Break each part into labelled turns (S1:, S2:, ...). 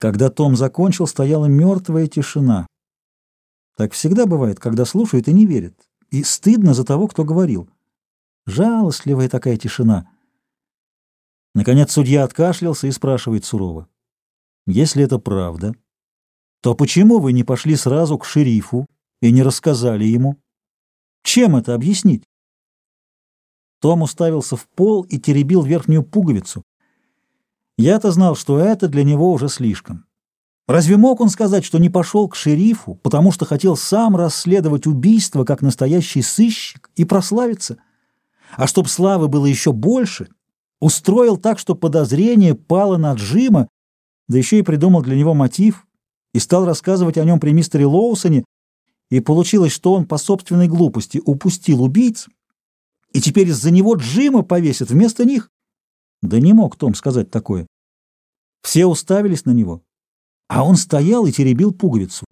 S1: Когда Том закончил, стояла мертвая тишина. Так всегда бывает, когда слушают и не верят. И стыдно за того, кто говорил. Жалостливая такая тишина. Наконец судья откашлялся и спрашивает сурово. «Если это правда, то почему вы не пошли сразу к шерифу и не рассказали ему? Чем это объяснить?» Том уставился в пол и теребил верхнюю пуговицу. Я-то знал, что это для него уже слишком. Разве мог он сказать, что не пошел к шерифу, потому что хотел сам расследовать убийство как настоящий сыщик и прославиться? А чтоб славы было еще больше, устроил так, что подозрение пало на Джима, да еще и придумал для него мотив, и стал рассказывать о нем при мистере Лоусоне, и получилось, что он по собственной глупости упустил убийц, и теперь из-за него Джима повесят вместо них. Да не мог Том сказать такое. Все уставились на него, а он стоял и теребил пуговицу.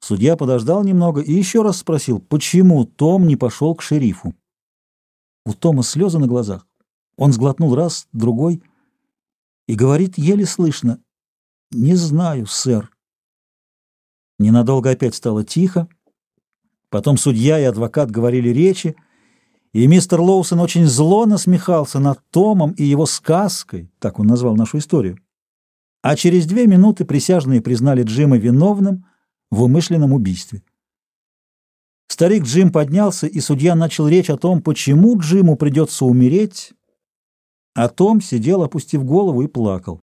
S1: Судья подождал немного и еще раз спросил, почему Том не пошел к шерифу. У Тома слезы на глазах. Он сглотнул раз, другой и говорит еле слышно, «Не знаю, сэр». Ненадолго опять стало тихо. Потом судья и адвокат говорили речи, и мистер Лоусон очень зло насмехался над Томом и его сказкой, так он назвал нашу историю. А через две минуты присяжные признали Джима виновным в умышленном убийстве. Старик Джим поднялся, и судья начал речь о том, почему Джиму придется умереть, а Том сидел, опустив голову, и плакал.